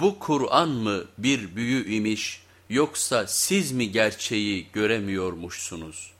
bu Kur'an mı bir büyü imiş yoksa siz mi gerçeği göremiyormuşsunuz?''